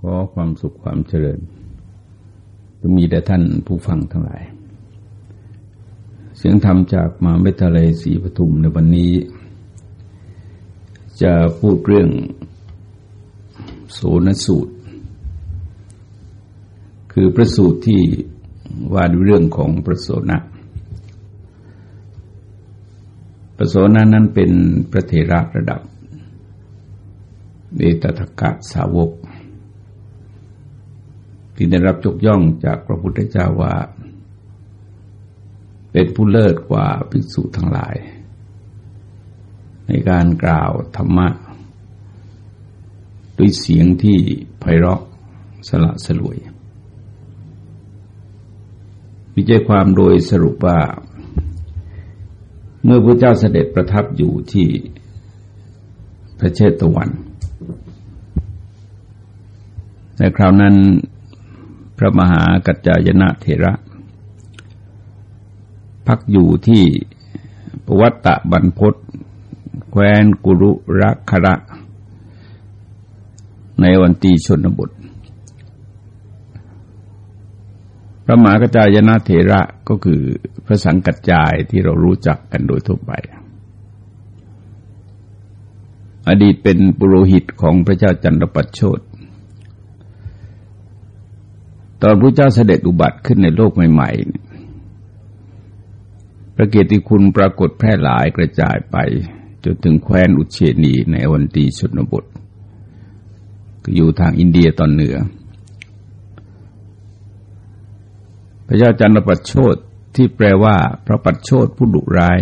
ขอความสุขความเจริญจะมีแต่ท่านผู้ฟังทั้งหลาย เสียงธรรมจากมาเมตเลศรีปทุมในวันนี้ จะพูดเรื่องโสนสูตร คือประสูตรที่ว่าด้วยเรื่องของประโสนะประโสนะนั้นเป็นพระเถระระดับเอตตะกะสาวก ที่ได้รับยกย่องจากพระพุทธเจ้าว่า เป็นผู้เลิศกว่าภิกษุทั้งหลาย ในการกล่าวธรรมะ ด้วยเสียงที่ไพเราะสละสลวยวิจัยความโดยสรุปว่า เมื่อพระเจ้าเสด็จประทับอยู่ที่พระเชตวัน ในคราวนั้น พระมหากัจจายนะเถระ พักอยู่ที่ปวัตตะบรรพศแคว้นกุรุรักระ ในวันตีชนบทพระมหากัจจายนะเถระก็คือพระสังกัจจายที่เรารู้จักกันโดยทั่วไป อดีตเป็นปุโรหิตของพระเจ้าจันทประโชด ตอนพระเจ้าเสด็จอุบัติขึ้นในโลกใหม่ๆพระเกียรติคุณปรากฏแพร่หลายกระจายไป จนถึงแคว้นอุเชนีในวันตีชนบทก็อยู่ทางอินเดียตอนเหนือ พระเจ้าจันทปัชโชตที่แปลว่าพระปัชโชตผู้ดุร้าย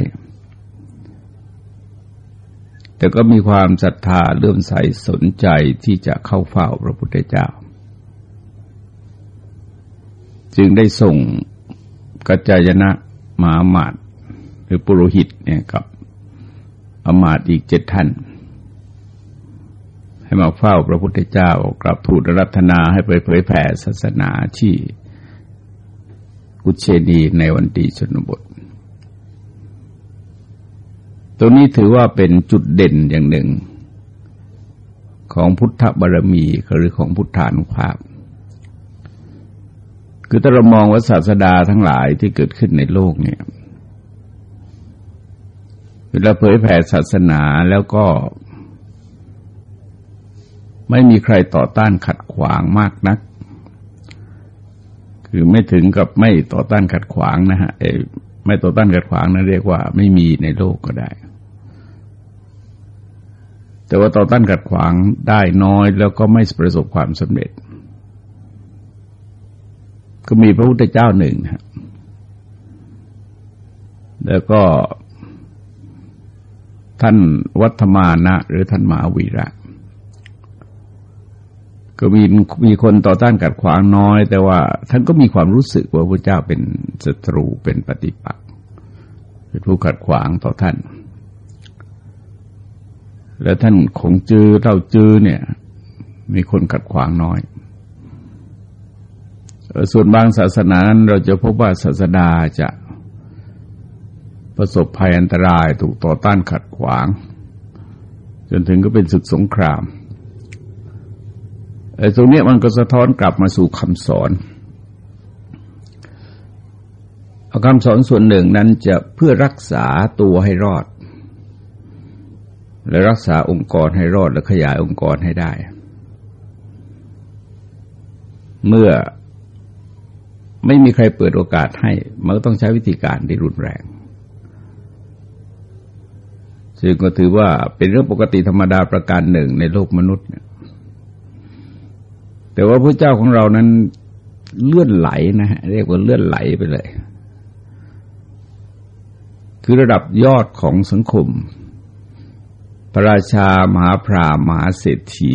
แต่ก็มีความศรัทธาเลื่อมใสสนใจที่จะเข้าเฝ้าพระพุทธเจ้า จึงได้ส่งกัจจายนะมามาตหรือปุโรหิตเนี่ยกับอมาตอีกเจ็ดท่าน ให้มาเฝ้าพระพุทธเจ้ากราบทูลรัตนาให้ไปเผยแผ่ศาสนาที่กุเชดีในวันดีชนบท ตรงนี้ถือว่าเป็นจุดเด่นอย่างหนึ่ง ของพุทธบารมีหรือของพุทธานุภาพ คือถ้าเรามองว่าศาสดาทั้งหลายที่เกิดขึ้นในโลกเนี่ยเวลาเผยแผ่ศาสนาแล้วก็ ไม่มีใครต่อต้านขัดขวางมากนัก คือไม่ถึงกับไม่ต่อต้านขัดขวางนะฮะไม่ต่อต้านขัดขวางนะั้นเรียกว่า ไม่มีในโลกก็ได้ แต่ว่าต่อต้านขัดขวางได้น้อยแล้วก็ไม่ประสบความสำเร็จ ก็มีพระพุทธเจ้าหนึ่งนะแล้วก็ท่านวัฒมานะ หรือท่านมาวีระ ก็มีมีคนต่อต้านกัดขวางน้อย แต่ว่าท่านก็มีความรู้สึกว่าพระเจ้าเป็นศัตรูเป็นปฏิปักษ์เป็นผู้ขัดขวางต่อท่าน แล้วท่านคงจือเล่าจือเนี่ย มีคนขัดขวางน้อย ส่วนบางศาสนานั้นเราจะพบว่าศาสดาจะประสบภัยอันตรายถูกต่อต้านขัดขวาง จนถึงก็เป็นศึกสงครามไอ้ตรงนี้มันก็สะท้อนกลับมาสู่คำสอนเอาคำสอนส่วนหนึ่งนั้นจะเพื่อรักษาตัวให้รอด และรักษาองค์กรให้รอดและขยายองค์กรให้ได้ เมื่อ ไม่มีใครเปิดโอกาสให้ มันก็ต้องใช้วิธีการที่รุนแรง ซึ่งก็ถือว่าเป็นเรื่องปกติธรรมดาประการหนึ่งในโลกมนุษย์ แต่ว่าพระเจ้าของเรานั้นเลื่อนไหลนะฮะเรียกว่าเลื่อนไหลไปเลย คือระดับยอดของสังคม พระราชามหาพรามมหาเศรษฐี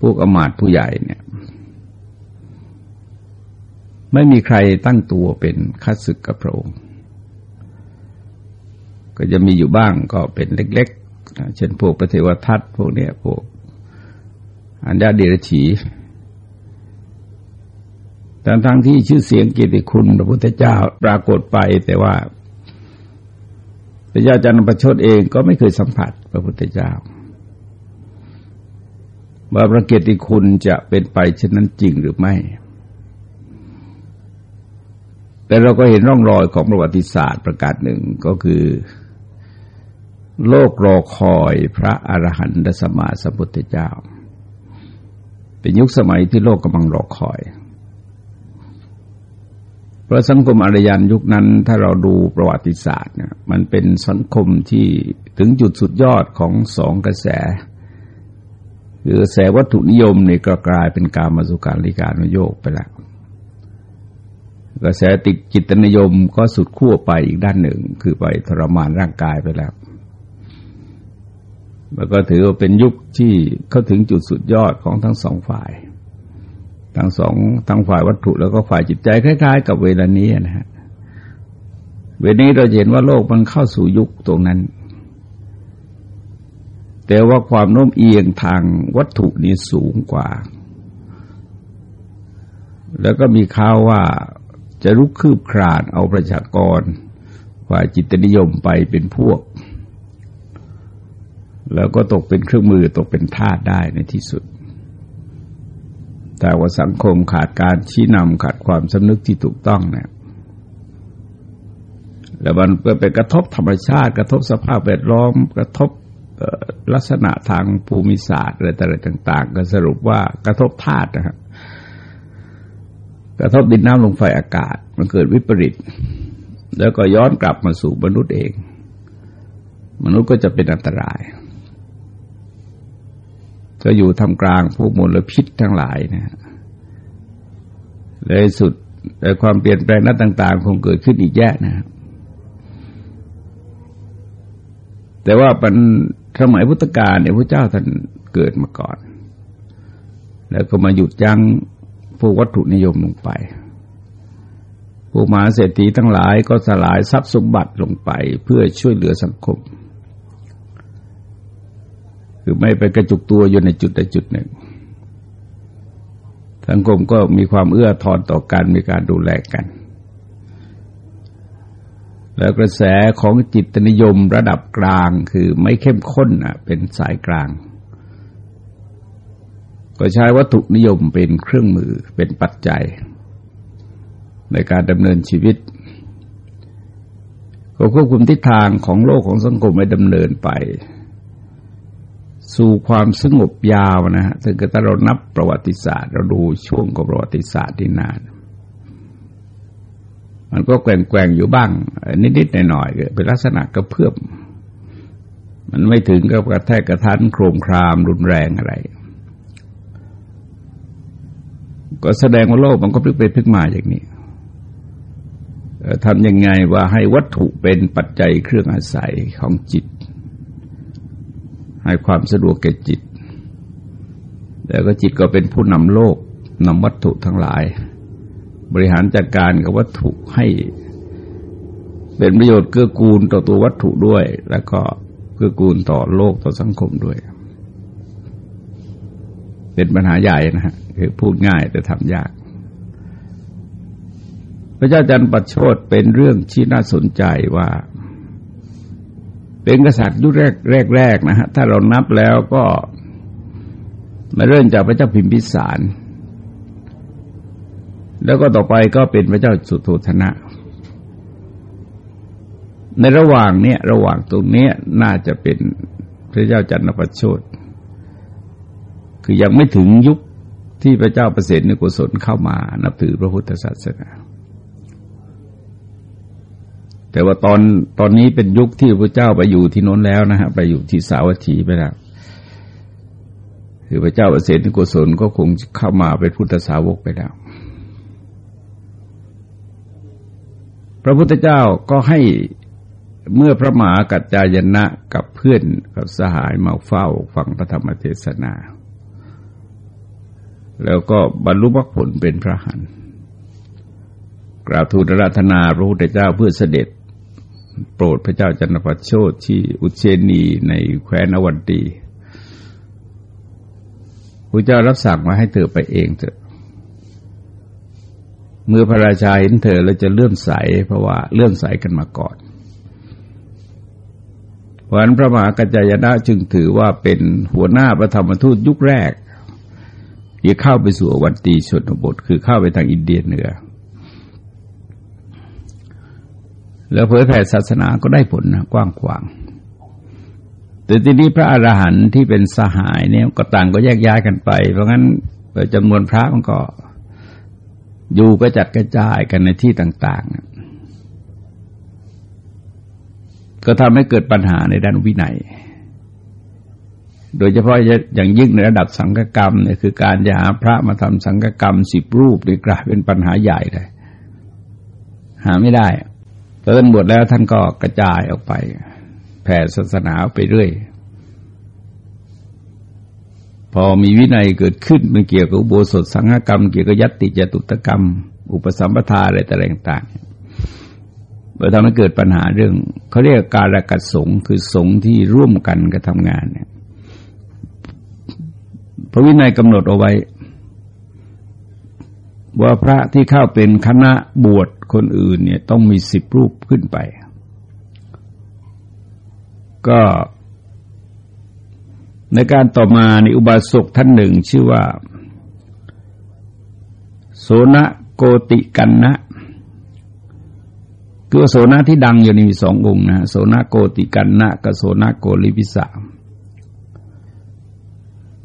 พวกอมาตผู้ใหญ่เนี่ย ไม่มีใครตั้งตัวเป็นคัดศึกกับพระองค์ ก็จะมีอยู่บ้างก็เป็นเล็กๆ เช่นพวกพระเทวทัตพวกเนี้ยพวกอัญญาเดรฉีแต่ทั้งที่ชื่อเสียงเกียรติคุณพระพุทธเจ้าปรากฏไปแต่ว่าพระเจ้าจันทประชดเองก็ไม่เคยสัมผัสพระพุทธเจ้าว่าพระเกียรติคุณจะเป็นไปเช่นนั้นจริงหรือไม่ แต่เราก็เห็นร่องรอยของประวัติศาสตร์ประกาศหนึ่งก็คือ โลกรอคอยพระอรหันตสมมาสัมพุทธเจ้า เป็นยุคสมัยที่โลกกำลังรอคอยเพราะสังคมอารยันยุคนั้นถ้าเราดูประวัติศาสตร์เนี่ยมันเป็นสังคมที่ถึงจุดสุดยอดของสองกระแสคือกระแสวัตถุนิยมนี่ก็กลายเป็นการมาสุการลิการนโยกไปแล้ว กระแสติดจิตนิยมก็สุดขั้วไปอีกด้านหนึ่ง คือไปทรมานร่างกายไปแล้ว แล้วก็ถือว่าเป็นยุคที่เข้าถึงจุดสุดยอดของทั้งสองฝ่าย ทั้งสองทั้งฝ่ายวัตถุแล้วก็ฝ่ายจิตใจคล้าย ๆ กับเวลานี้นะฮะ เวลานี้เราเห็นว่าโลกมันเข้าสู่ยุคตรงนั้น แต่ว่าความโน้มเอียงทางวัตถุนี้สูงกว่า แล้วก็มีข่าวว่า จะลุกคืบคลานเอาประชากรฝ่ายจิตนิยมไปเป็นพวก แล้วก็ตกเป็นเครื่องมือตกเป็นทาสได้ในที่สุด แต่ว่าสังคมขาดการชี้นำขาดความสำนึกที่ถูกต้องเนี่ยแล้วมันก็ไปกระทบธรรมชาติ กระทบสภาพแวดล้อม กระทบลักษณะทางภูมิศาสตร์อะไรต่างๆ ก็สรุปว่ากระทบธาตุนะครับ กระทบดินน้ำลมไฟอากาศ มันเกิดวิปริต แล้วก็ย้อนกลับมาสู่มนุษย์เอง มนุษย์ก็จะเป็นอันตรายก็อยู่ทำกลางพวกมลพิษทั้งหลายนะเลยสุดแต่ความเปลี่ยนแปลงนั้นต่าง ๆ คงเกิดขึ้นอีกแยะนะแต่ว่าเป็นสมัยพุทธกาลเนี่ยพระเจ้าท่านเกิดมาก่อน แล้วก็มาหยุดยั้ง วกวัตถุนิยมลงไปพวกมหาเศรษฐีทั้งหลายก็สลายทรัพย์สมบัติลงไปเพื่อช่วยเหลือสังคม คือไม่ไปกระจุกตัวอยู่ในจุดใดจุดหนึ่ง สังคมก็มีความเอื้อทอนต่อกันมีการดูแลกัน แล้วกระแสของจิตนิยมระดับกลางคือไม่เข้มข้นอะเป็นสายกลาง ก็ใช้วัตถุนิยมเป็นเครื่องมือเป็นปัจจัย ในการดำเนินชีวิต ก็ควบคุมทิศทางของโลกของสังคมให้ดำเนินไป สู่ความสงบยาวนะฮะถ้าเรานับประวัติศาสตร์ เราดูช่วงของประวัติศาสตร์ที่นาน มันก็แกว่งๆอยู่บ้าง นิดๆหน่อยๆเป็นลักษณะกระเพื่อมมันไม่ถึงกับกระแทกกระทันโครมครามรุนแรงอะไร ก็แสดงว่าโลกมันก็พลิกไปพลิกมาอย่างนี้ทำยังไงว่าให้วัตถุเป็นปัจจัยเครื่องอาศัยของจิต ให้ความสะดวกแก่จิต แล้วก็จิตก็เป็นผู้นำโลกนำวัตถุทั้งหลาย บริหารจัดการกับวัตถุให้เป็นประโยชน์เกื้อกูลต่อตัววัตถุด้วย แล้วก็เกื้อกูลต่อโลกต่อสังคมด้วย เป็นปัญหาใหญ่นะฮะคือพูดง่ายแต่ทำยาก พระเจ้าจันทร์ปัจโชดเป็นเรื่องที่น่าสนใจว่า เป็นกษัตริย์ยุคแรกแรกแรกนะฮะถ้าเรานับแล้วก็มาเริ่มจากพระเจ้าพิมพิสาร แล้วก็ต่อไปก็เป็นพระเจ้าสุโธธนะ ในระหว่างเนี้ยระหว่างตรงเนี้ยน่าจะเป็นพระเจ้าจันทประโชด คือยังไม่ถึงยุคที่พระเจ้าประเสริฐในกุศลเข้ามานับถือพระพุทธศาสนา แต่ว่าตอนตอนนี้เป็นยุคที่พระเจ้าไปอยู่ที่น้นแล้วนะฮะไปอยู่ที่สาวัตถีไปแล้วคือพระเจ้าประเสริฐในกุศลก็คงเข้ามาเป็นพุทธสาวกไปแล้ว พระพุทธเจ้าก็ให้เมื่อพระมหากัจจายนะกับเพื่อนกับสหายมาเฝ้าฟังพระธรรมเทศนา แล้วก็บรรลุมรรคผลเป็นพระหันกราบทูลรัตนาพระพุทธเจ้าเพื่อเสด็จ โปรดพระเจ้าจันทประโชดที่อุเชนีในแคว้นอวันตีพระเจ้ารับสั่งมาให้เธอไปเองเถอะเมื่อพระราชาเห็นเธอแล้วจะเลื่อมใสเพราะว่าเลื่อมใสกันมาก่อนเพราะนั้นพระมหากัจจายนะจึงถือว่าเป็นหัวหน้าพระธรรมทูตยุคแรก ที่เข้าไปสู่วันตีชนบท คือเข้าไปทางอินเดียเหนือ แล้วเผยแผ่ศาสนาก็ได้ผลนะกว้างขวางแต่ทีนี้พระอรหันต์ที่เป็นสหายเนี่ยก็ต่างก็แยกย้ายกันไป เพราะงั้นจำนวนพระมันก็อยู่ก็จัดกระจายกันในที่ต่าง ๆ ก็ทำให้เกิดปัญหาในด้านวินัย โดยเฉพาะอย่างยิ่งในระดับสังฆกรรมเนี่ยคือการจะหาพระมาทำสังฆกรรมสิบรูปนี่กลายเป็นปัญหาใหญ่เลย หาไม่ได้พอท่านบวชแล้วท่านก็กระจายออกไป แผ่ศาสนาไปเรื่อย พอมีวินัยเกิดขึ้นมันเกี่ยวกับอุโบสถสังฆกรรม เกี่ยวกับยัตติจตุตกรรม อุปสัมปทาอะไรต่างๆเราทำให้เกิดปัญหาเรื่องเขาเรียกการกัดสงคือสงที่ร่วมกันกระทำงานเนี่ย พระวินัยกำหนดเอาไว้ ว่าพระที่เข้าเป็นคณะบวชคนอื่นเนี่ยต้องมีสิบรูปขึ้นไป ก็ในการต่อมาในอุบาสกท่านหนึ่งชื่อว่า โสนโกติกันนะคือโสนที่ดังอยู่ในมีสององค์นะโสนโกติกันนะกับโสนโกลิวิสา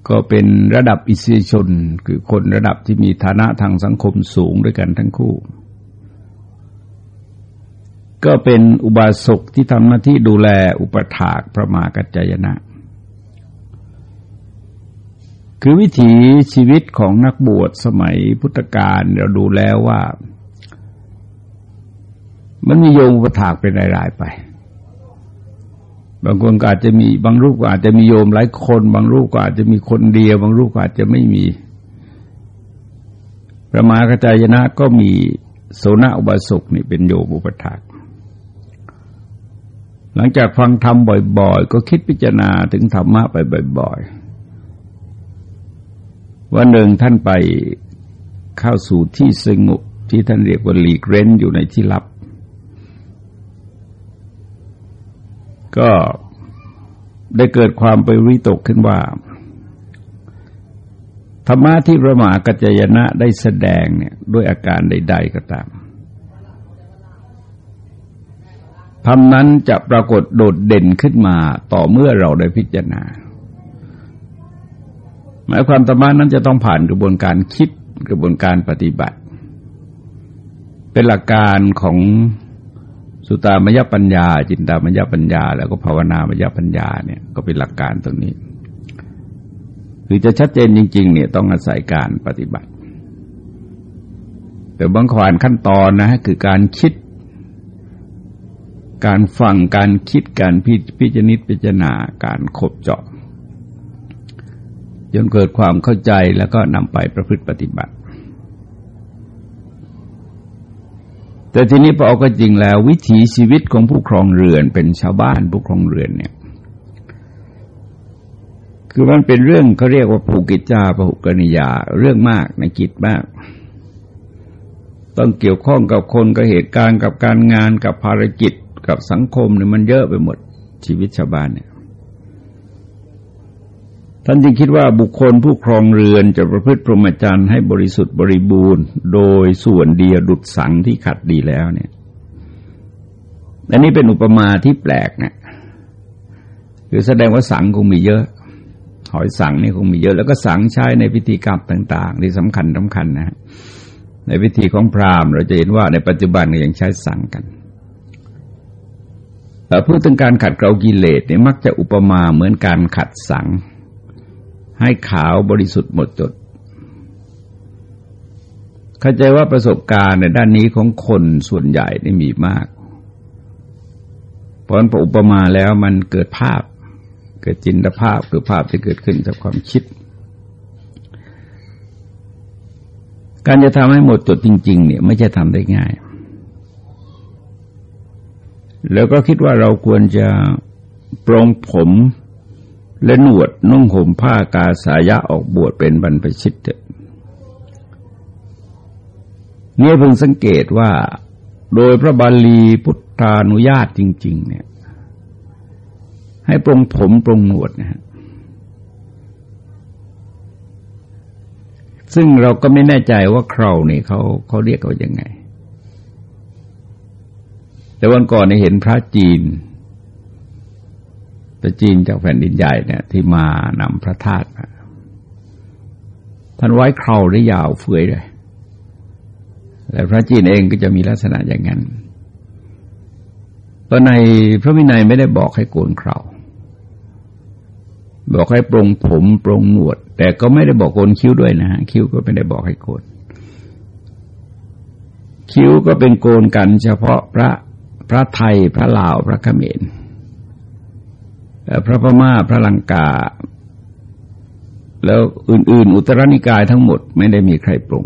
ก็เป็นระดับอิสริชน คือคนระดับที่มีฐานะทางสังคมสูงด้วยกันทั้งคู่ ก็เป็นอุบาสกที่ทำหน้าที่ดูแลอุปถากพระมากัจจยนะ คือวิถีชีวิตของนักบวชสมัยพุทธกาลเราดูแล้วว่า มันมีโยมอุปถากเป็นรายๆไป บางคนก็อาจจะมีบางรูปก็อาจจะมีโยมหลายคน บางรูปก็อาจจะมีคนเดียว บางรูปก็อาจจะไม่มี พระมหากจายนะก็มีโสนอุบาสกนี่เป็นโยมอุปถากหลังจากฟังธรรมบ่อย ๆ ก็คิดพิจารณาถึงธรรมะไปบ่อย ๆ วันหนึ่งท่านไปเข้าสู่ที่สงบที่ท่านเรียกว่าหลีกเร้นอยู่ในที่ลับ ก็ได้เกิดความไปวิตกขึ้นว่า ธรรมะที่พระมหากัจจยนะได้แสดงเนี่ยด้วยอาการใด ๆ ก็ตามธรรมนั้นจะปรากฏโดดเด่นขึ้นมาต่อเมื่อเราได้พิจารณา หมายความธรรมะนั้นจะต้องผ่านกระบวนการคิดกระบวนการปฏิบัติ เป็นหลักการของ สุตามยปัญญา จินตามยปัญญา แล้วก็ภาวนามยปัญญาเนี่ยก็เป็นหลักการตรงนี้คือจะชัดเจนจริง ๆ เนี่ยต้องอาศัยการปฏิบัติ แต่บางขวานขั้นตอนนะคือการคิด การฟังการคิดการพิพจนิตพิจารณาการขบเจาะจนเกิดความเข้าใจแล้วก็นำไปประพฤติปฏิบัติ แต่ทีนี้พอเอาก็จริงแล้ว วิถีชีวิตของผู้ครองเรือนเป็นชาวบ้านผู้ครองเรือนเนี่ย คือมันเป็นเรื่องเขาเรียกว่าภูกิจจาพหุกนิยาเรื่องมากในกิจมาก ต้องเกี่ยวข้องกับคนกับเหตุการณ์กับการงานกับภารกิจกับสังคมเนี่ยมันเยอะไปหมดชีวิตชาวบ้านเนี่ย ท่านจึงคิดว่าบุคคลผู้ครองเรือนจะประพฤติพรหมจรรย์ให้บริสุทธิ์บริบูรณ์ โดยส่วนเดียวดุดสังที่ขัดดีแล้วเนี่ยอันนี้เป็นอุปมาที่แปลกนะคือแสดงว่าสังคงมีเยอะ หอยสังนี่คงมีเยอะ แล้วก็สังใช้ในพิธีกรรมต่าง ๆ ที่สำคัญสาคัญนะฮะในพิธีของพราหมณ์ เราจะเห็นว่าในปัจจุบันก็ยังใช้สังกันแต่พูดถึงการขัดเกลากิเลสเนี่ยมักจะอุปมาเหมือนการขัดสัง ให้ขาวบริสุทธิ์หมดจด เข้าใจว่าประสบการณ์ในด้านนี้ของคนส่วนใหญ่นี่มีมาก เพราะนั้นอุปมาแล้วมันเกิดภาพ เกิดจินตภาพคือภาพที่เกิดขึ้นจากความคิด การจะทำให้หมดจดจริง ๆ เนี่ยไม่ใช่ทำได้ง่าย แล้วก็คิดว่าเราควรจะปรงผม และหนวดนุ่งห่มผ้ากาสายะออกบวชเป็นบรรพชิตเถอะนี่ยเพิ่งสังเกตว่า โดยพระบาลีพุทธานุญาตจริง ๆ เนี่ย ให้ปรงผมปรงหนวดนะฮะซึ่งเราก็ไม่แน่ใจว่าเครานี่เขาเขาเรียกเขายังไง แต่วันก่อนเนี่เห็นพระจีน พระจีนจากแผ่นดินใหญ่เนี่ยที่มานำพระธาตุมาท่านไว้เคราได้ยาวเฟื่อยเลยแต่พระจีนเองก็จะมีลักษณะอย่างนั้นเพราะในพระวินัยไม่ได้บอกให้โกนเคราบอกให้ปรงผมปรงหนวด แต่ก็ไม่ได้บอกโกนคิ้วด้วยนะฮะคิ้วก็ไม่ได้บอกให้โกนคิ้วก็เป็นโกนกันเฉพาะพระพระไทยพระลาวพระเขมร พระพม่าพระลังกา แล้วอื่น ๆ อุตรนิกายทั้งหมดไม่ได้มีใครปรุง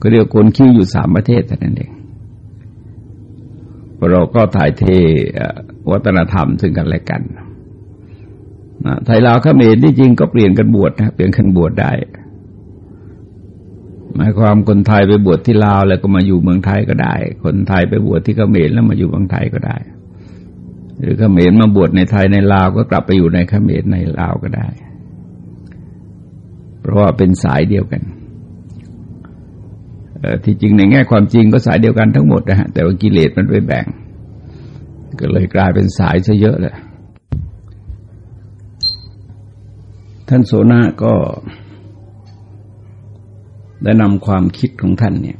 ก็เรียกโกนคิ้วอยู่สามประเทศแต่นั้นเองเราก็ถ่ายเทวัฒนธรรมซึ่งกันและกันไทยลาวเขมรที่จริงก็เปลี่ยนกันบวชนะเปลี่ยนกันบวชได้ หมายความคนไทยไปบวชที่ลาวแล้วก็มาอยู่เมืองไทยก็ได้ คนไทยไปบวชที่เขมรแล้วมาอยู่เมืองไทยก็ได้ หรือเขมรมาบวชในไทยในลาวก็กลับไปอยู่ในเขมรในลาวก็ได้ เพราะว่าเป็นสายเดียวกันที่จริงในแง่ความจริงก็สายเดียวกันทั้งหมดนะฮะแต่ว่ากิเลสมันไปแบ่ง ก็เลยกลายเป็นสายซะเยอะเลยท่านโสนาก็ได้นำความคิดของท่านเนี่ย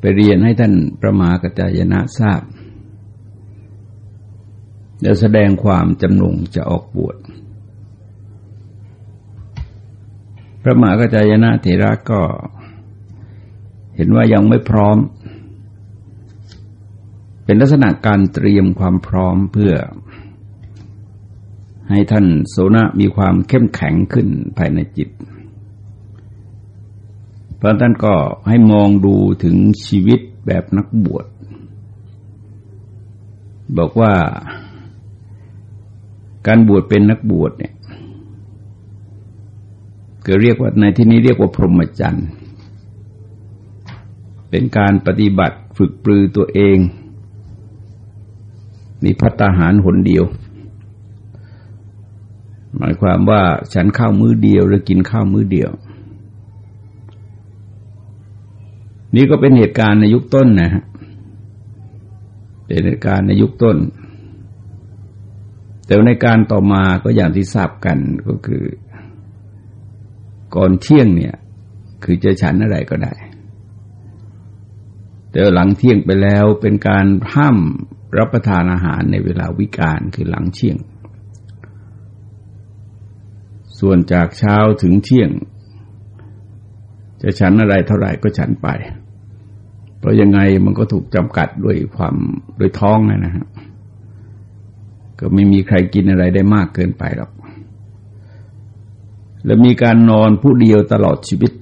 ไปเรียนให้ท่านประมากัจจายนะทราบ แล้วแสดงความจำนงจะออกบวช พระมหากจายนะเถระก็เห็นว่ายังไม่พร้อม เป็นลักษณะการเตรียมความพร้อมเพื่อ ให้ท่านโสนะมีความเข้มแข็งขึ้นภายในจิต เพราะท่านก็ให้มองดูถึงชีวิตแบบนักบวช บอกว่า การบวชเป็นนักบวชเนี่ยก็เรียกว่าในที่นี้เรียกว่าพรหมจรรย์ เป็นการปฏิบัติฝึกปรือตัวเอง มีพัฒหารหนเดียว หมายความว่าฉันข้าวมื้อเดียวหรือกินข้าวมื้อเดียว นี่ก็เป็นเหตุการณ์ในยุคต้นนะฮะเป็นเหตุการณ์ในยุคต้น แต่ในการต่อมาก็อย่างที่ทราบกันก็คือ ก่อนเที่ยงเนี่ย คือจะฉันอะไรก็ได้ แต่หลังเที่ยงไปแล้วเป็นการห้ามรับประทานอาหารในเวลาวิกาลคือหลังเที่ยง ส่วนจากเช้าถึงเที่ยง จะฉันอะไรเท่าไหร่ก็ฉันไป เพราะยังไงมันก็ถูกจำกัดด้วยความโดยท้องนะฮะ ก็ไม่มีใครกินอะไรได้มากเกินไปหรอก และมีการนอนผู้เดียวตลอดชีวิต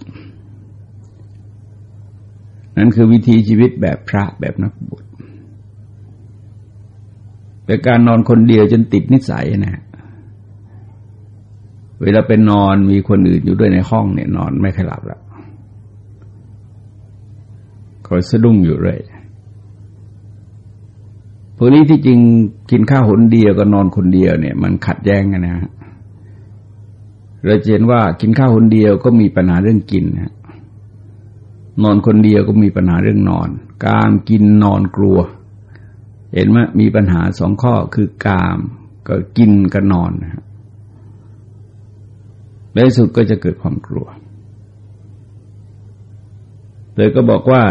นั่นคือวิธีชีวิตแบบพระแบบนักบวชเป็นการนอนคนเดียวจนติดนิสัยนะ เวลาเป็นนอนมีคนอื่นอยู่ด้วยในห้องเนี่ยนอนไม่ค่อยหลับแล้วคอยสะดุ้งอยู่เลย พวกนี้ที่จริงกินข้าวหนเดียวก็นอนคนเดียวเนี่ย มันขัดแย้งกันนะฮะเราเห็นว่ากินข้าวคนเดียวก็มีปัญหาเรื่องกินนะนอนคนเดียวก็มีปัญหาเรื่องนอน การกินนอนกลัว เห็นไหมมีปัญหาสองข้อคือกามก็กินกับนอนนะในสุดก็จะเกิดความกลัวเลยก็บอกว่า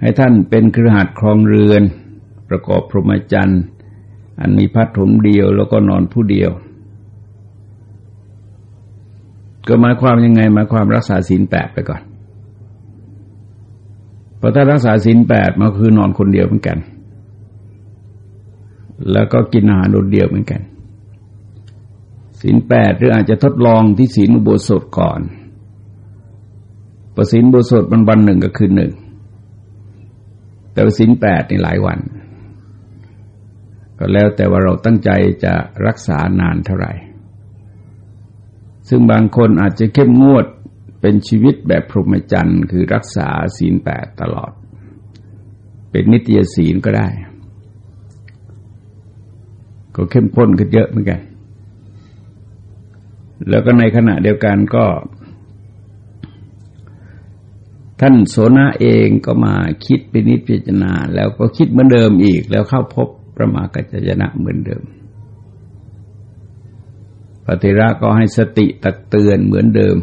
ให้ท่านเป็นครือหัดครองเรือน ประกอบพรหมจรรย์ อันมีพัดถมเดียวแล้วก็นอนผู้เดียว ก็หมายความยังไงหมายความรักษาศีลแปดไปก่อนพอถ้ารักษาศีลแปดมันคือนอนคนเดียวเหมือนกัน แล้วก็กินอาหารโดดเดียวเหมือนกันศีลแปดหรืออาจจะทดลองที่ศีลอุโบสถก่อนประศีลอุโบสถมันวันหนึ่งก็คือหนึ่ง แต่ศีลแปดในหลายวัน ก็แล้วแต่ว่าเราตั้งใจจะรักษานานเท่าไหร่ ซึ่งบางคนอาจจะเข้มงวดเป็นชีวิตแบบพรหมจรรย์คือรักษาศีลแปดตลอด เป็นนิตยศีลก็ได้ ก็เข้มข้นกันเยอะเหมือนกัน แล้วก็ในขณะเดียวกันก็ ท่านโสนะเองก็มาคิดปินิจพิจารณาแล้วก็คิดเหมือนเดิมอีกแล้วเข้าพบ พระมากัจจยนะเหมือนเดิมปฏิระก็ให้สติตักเตือนเหมือนเดิม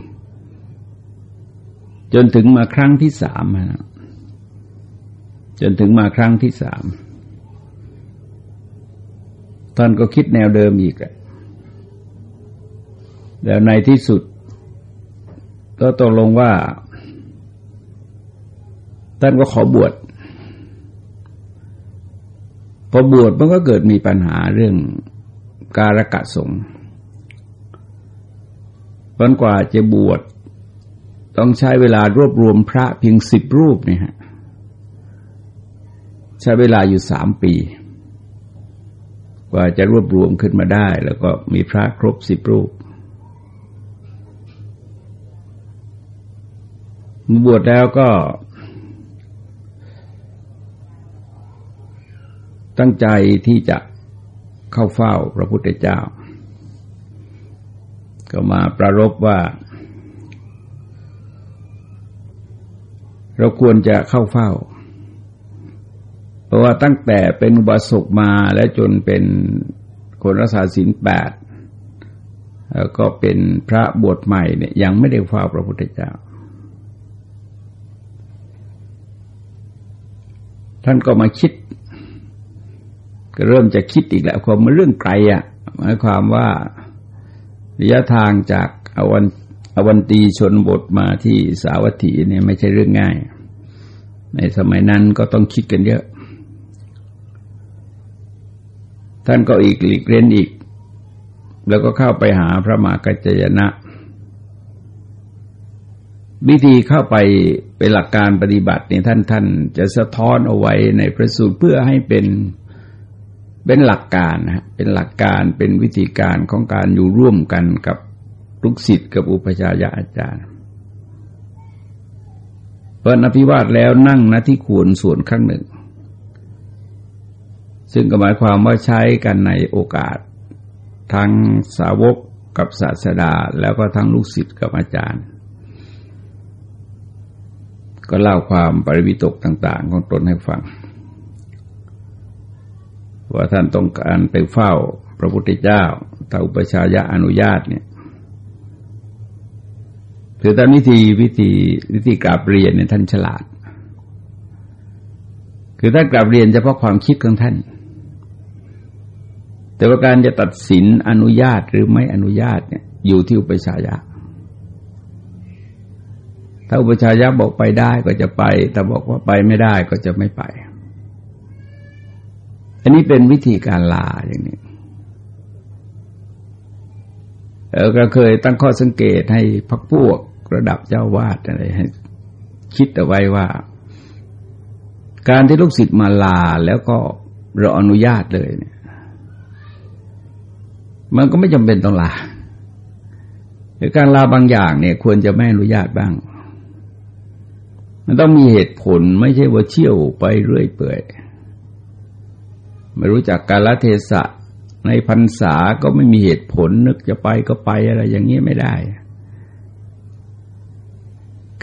จนถึงมาครั้งที่สามนะจนถึงมาครั้งที่สามท่านก็คิดแนวเดิมอีกแล้วในที่สุด ก็ตกลงว่า ท่านก็ขอบวช พอบวชมันก็เกิดมีปัญหาเรื่องการกะสงฆ์เพราะกว่าจะบวชต้องใช้เวลารวบรวมพระเพียงสิบรูปเนี่ยฮะใช้เวลาอยู่สามปี กว่าจะรวบรวมขึ้นมาได้ แล้วก็มีพระครบสิบรูปบวชแล้วก็ ตั้งใจที่จะเข้าเฝ้าพระพุทธเจ้า ก็มาประรบว่า เราควรจะเข้าเฝ้า เพราะว่าตั้งแต่เป็นอุบาสกมาและจนเป็นคนรักษาศีลแปดแล้วก็เป็นพระบวชใหม่เนี่ยยังไม่ได้เฝ้าพระพุทธเจ้า ท่านก็มาคิด ก็เริ่มจะคิดอีกแล้วความมันเรื่องไกลอะหมายความว่าระยะทางจากอวันอวันตีชนบทมาที่สาวัตถีเนี่ยไม่ใช่เรื่องง่าย ในสมัยนั้นก็ต้องคิดกันเยอะ ท่านก็อีกหลีกเล่นอีก แล้วก็เข้าไปหาพระมหากัจจยนะวิธีเข้าไปเป็นหลักการปฏิบัติเนี่ยท่านท่านจะสะท้อนเอาไว้ในพระสูตรเพื่อให้เป็น เป็นหลักการนะเป็นหลักการเป็นวิธีการของการอยู่ร่วมกันกับลูกศิษย์กับอุปชายาอาจารย์เปิดอภิวาทแล้วนั่งณที่ควรส่วนข้างหนึ่ง ซึ่งก็หมายความว่าใช้กันในโอกาส ทั้งสาวกกับศาสดาแล้วก็ทั้งลูกศิษย์กับอาจารย์ ก็เล่าความปริวิตกต่าง ๆ ของตนให้ฟัง ว่าท่านต้องการไปเฝ้าพระพุทธเจ้าถ้าอุปชายะอนุญาตเนี่ยคือตามวิธีวิธีวิธีกราบเรียนเนี่ยท่านฉลาด คือท่านกราบเรียนเฉพาะความคิดของท่าน แต่ว่าการจะตัดสินอนุญาตหรือไม่อนุญาตเนี่ยอยู่ที่อุปชายะ ถ้าอุปชายะบอกไปได้ก็จะไป แต่บอกว่าไปไม่ได้ก็จะไม่ไป อันนี้เป็นวิธีการลาอย่างนี้เออก็เคยตั้งข้อสังเกตให้พักพวกระดับเจ้าวาดอะไรให้คิดเอาไว้ว่า การที่ลูกศิษย์มาลาแล้วก็เราอนุญาตเลยเนี่ย มันก็ไม่จำเป็นต้องลาหรือการลาบางอย่างเนี่ย ควรจะไม่อนุญาตบ้าง มันต้องมีเหตุผลไม่ใช่ว่าเชี่ยวไปเรื่อยเปื่อย ไม่รู้จักกาลเทศะในพรรษาก็ไม่มีเหตุผลนึกจะไปก็ไปอะไรอย่างนี้ไม่ได้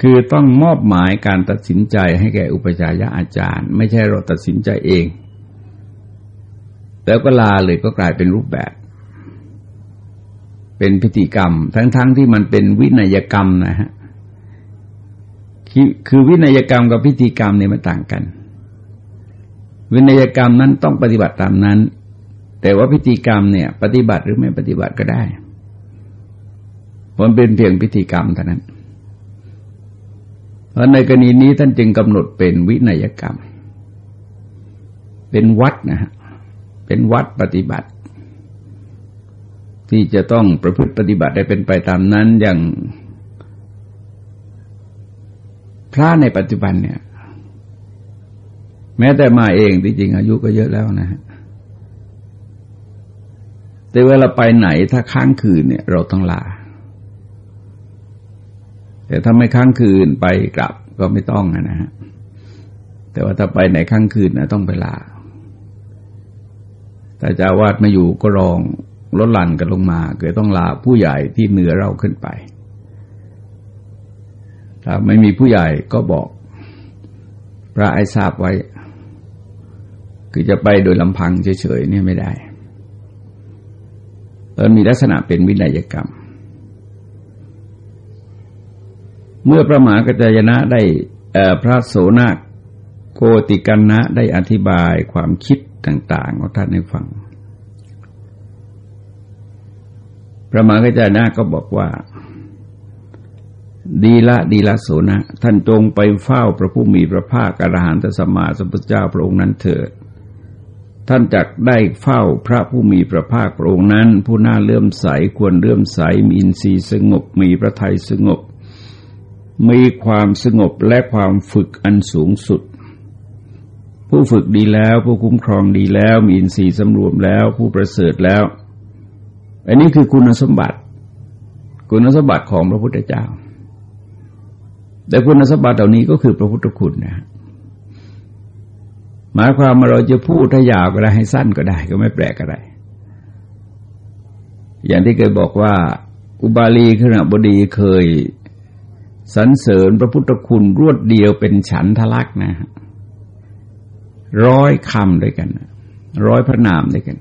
คือต้องมอบหมายการตัดสินใจให้แก่อุปจายะอาจารย์ ไม่ใช่เราตัดสินใจเอง แล้วก็ลาเลยก็กลายเป็นรูปแบบ เป็นพิธีกรรม ทั้งๆทที่มันเป็นวินัยกรรมนะฮะคือวินัยกรรมกับพิธีกรรมเนี่ยมันต่างกัน วินัยกรรมนั้นต้องปฏิบัติตามนั้น แต่ว่าพิธีกรรมเนี่ย ปฏิบัติหรือไม่ปฏิบัติก็ได้มันเป็นเพียงพิธีกรรมเท่านั้น เพราะในกรณีนี้ท่านจึงกำหนดเป็นวินัยกรรม เป็นวัดนะฮะ เป็นวัดปฏิบัติ ที่จะต้องประพฤติปฏิบัติได้เป็นไปตามนั้นอย่างพระในปัจจุบันเนี่ย แม้แต่มาเองที่จริงอายุก็เยอะแล้วนะฮะแต่เวลาไปไหนถ้าค้างคืนเนี่ย เราต้องลา แต่ถ้าไม่ค้างคืนไปกลับก็ไม่ต้องนะฮะแต่ว่าถ้าไปไหนค้างคืนนะต้องไปลาแต่จ้าวาดมาอยู่ก็รองลดหลั่นกันลงมาเกิดต้องลาผู้ใหญ่ที่เหนือเราขึ้นไป ถ้าไม่มีผู้ใหญ่ก็บอก พระไอทราบไว้ คือจะไปโดยลำพังเฉยๆเนี่ยไม่ได้มันมีลักษณะเป็นวินัยกรรม เมื่อพระมหากัจจายนะได้พระโสนาโกติกันนะได้อธิบายความคิดต่าง ๆ ของท่านให้ฟัง พระมหากัจจายนะก็บอกว่า ดีละดีละโสนะ ท่านจงไปเฝ้าพระผู้มีพระภาคอรหันตสมมาสัมพุทธเจ้าพระองค์นั้นเถิด ท่านจักได้เฝ้าพระผู้มีพระภาคพระองค์นั้น ผู้น่าเลื่อมใสควรเลื่อมใสมีอินทรีย์สงบมีพระทัยสงบ มีความสงบและความฝึกอันสูงสุด ผู้ฝึกดีแล้วผู้คุ้มครองดีแล้ว มีอินทรีย์สำรวมแล้วผู้ประเสริฐแล้ว อันนี้คือคุณสมบัติ คุณสมบัติของพระพุทธเจ้า แต่คุณสมบัติเหล่านี้ก็คือพระพุทธคุณนะ หมายความว่าเราจะพูดถ้ายาวก็ได้ให้สั้นก็ได้ ก็ไม่แปลกอะไร อย่างที่เคยบอกว่า อุบาลีขณะบดีเคยสรรเสริญพระพุทธคุณรวดเดียวเป็นฉันทลักษณ์นะร้อยคำด้วยกันร้อยพระนามด้วยกัน